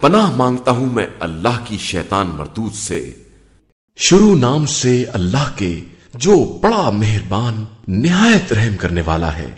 پناہ مانگتا ہوں میں اللہ کی شیطان مردود سے۔ شروع نام سے اللہ کے جو بڑا مہربان، نہایت رحم کرنے والا ہے۔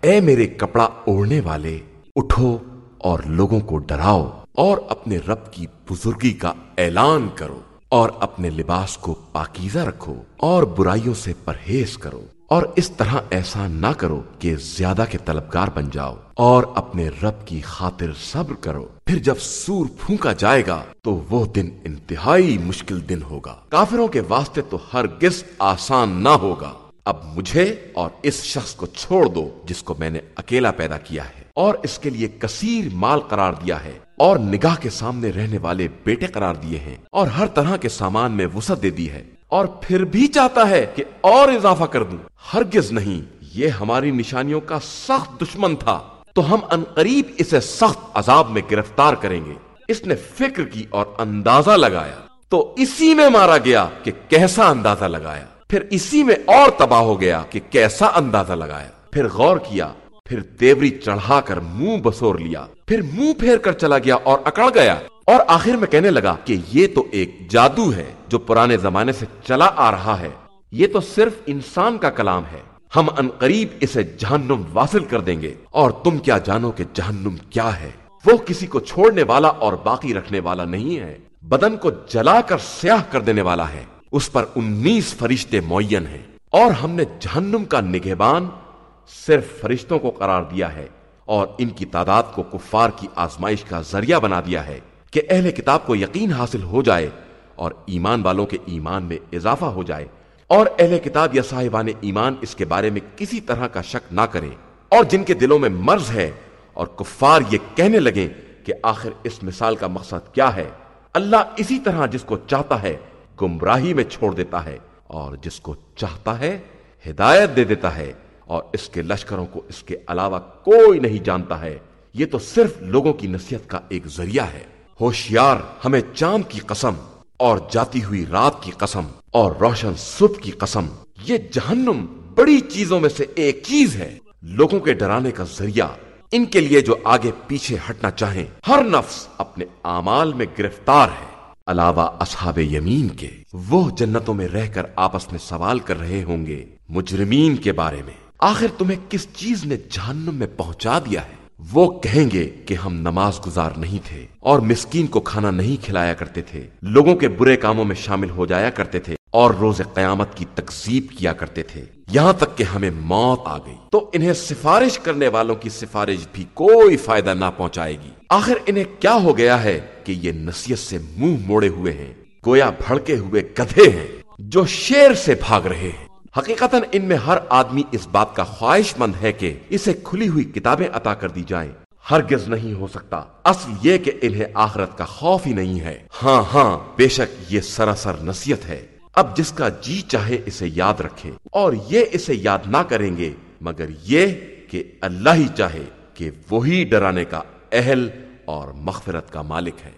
اے میرے کپڑا اوڑھنے والے، اٹھو اور لوگوں کو ڈراؤ اور اپنے رب کی بزرگی کا اعلان کرو اور اپنے لباس کو پاکیزہ رکھو اور برائیوں سے پرہیز کرو۔ اور اس طرح ایسا نہ کرو کہ زیادہ کے طلبگار بن جاؤ اور اپنے رب کی خاطر صبر کرو۔ پھر جب سور پھونکا جائے گا تو وہ دن انتہائی مشکل دن ہوگا۔ کافروں کے واسطے تو ہرگز آسان نہ ہوگا۔ اب مجھے اور اس شخص کو چھوڑ دو جس کو میں نے اکیلا پیدا کیا ہے اور اس کے لیے کثیر مال قرار دیا ہے اور نگاہ کے سامنے رہنے والے بیٹے قرار دیے ہیں اور ہر طرح کے سامان میں وسعت دے دی ہے۔ اور پھر بھی چاہتا ہے کہ اور اضافہ کر دوں۔ ہرگز نہیں، یہ ہماری نشانیوں کا سخت دشمن تھا۔ تو ہم انقریب اسے سخت عذاب میں گرفتار کریں گے۔ اس نے فکر کی اور اندازہ لگایا۔ تو اسی میں مارا گیا کہ کیسا اندازہ لگایا۔ پھر اسی میں اور تباہ ہو گیا کہ کیسا اندازہ لگایا۔ پھر غور کیا، پھر تیوری چڑھا کر منہ بسور لیا۔ پھر منہ پھیر کر چلا گیا اور اکڑ گیا۔ اور آخر میں کہنے لگا کہ یہ تو ایک جادو ہے جو پرانے زمانے سے چلا آ رہا ہے۔ یہ تو صرف انسان کا کلام ہے۔ ہم انقریب اسے جہنم واصل کر دیں گے۔ اور تم کیا جانو کہ جہنم کیا ہے؟ وہ کسی کو چھوڑنے والا اور باقی رکھنے والا نہیں ہے۔ بدن کو جلا کر سیاہ کر دینے والا ہے۔ اس پر انیس فرشتے معین ہیں۔ اور ہم نے جہنم کا نگہبان صرف فرشتوں کو قرار دیا ہے۔ اور ان کی تعداد کو کفار کی آزمائش کا ذریعہ بنا دیا ہے۔ کہ اہل کتاب کو یقین حاصل ہو جائے اور ایمان والوں کے ایمان میں اضافہ ہو جائے اور اہل کتاب یا صاحبان ایمان اس کے بارے میں کسی طرح کا شک نہ کریں اور جن کے دلوں میں مرض ہے اور کفار یہ کہنے لگیں کہ آخر اس مثال کا مقصد کیا ہے؟ اللہ اسی طرح جس کو چاہتا ہے گمراہی میں چھوڑ دیتا ہے اور جس کو چاہتا ہے ہدایت دے دیتا ہے اور اس کے لشکروں کو اس کے علاوہ کوئی نہیں جانتا ہے۔ یہ تو صرف لوگوں کی نصیحت کا ایک ذریعہ ہے۔ ہوشیار، ہمیں چاند کی قسم اور جاتی ہوئی رات کی قسم اور روشن صبح کی قسم۔ یہ جہنم بڑی چیزوں میں سے ایک چیز ہے۔ لوگوں کے ڈرانے کا ذریعہ۔ ان کے لیے جو آگے پیچھے ہٹنا چاہیں، ہر نفس اپنے اعمال میں گرفتار ہے۔ علاوہ اصحاب یمین کے، وہ جنتوں میں رہ کر آپس میں سوال کر رہے ہوں گے، مجرمین کے بارے میں۔ آخر تمہیں کس چیز نے جہنم میں پہنچا دیا ہے؟ وہ کہیں گے کہ ہم نماز گزار نہیں تھے اور مسکین کو کھانا نہیں کھلایا کرتے تھے، لوگوں کے برے کاموں میں شامل ہو جایا کرتے تھے اور روز قیامت کی تقسیب کیا کرتے تھے۔ یہاں تک کہ ہمیں موت آ گئی۔ تو انہیں سفارش کرنے والوں کی سفارش بھی کوئی فائدہ نہ پہنچائے گی۔ آخر انہیں کیا ہو گیا ہے کہ یہ نصیحت سے منہ موڑے ہوئے ہیں، گویا بھڑکے ہوئے گدھے ہیں جو شیر سے بھاگ رہے ہیں۔ حقیقت ان میں ہر آدمی اس بات کا خواہش مند ہے کہ اسے کھلی ہوئی کتابیں عطا کر دی جائیں۔ ہرگز نہیں ہو سکتا۔ اصل یہ کہ انہیں آخرت کا خوف ہی نہیں ہے۔ ہاں ہاں بے شک یہ سراسر نصیحت ہے۔ اب جس کا جی چاہے اسے یاد رکھے۔ اور یہ اسے یاد نہ کریں گے، مگر یہ کہ اللہ ہی چاہے کہ وہی ڈرانے کا اہل اور مغفرت کا مالک ہے۔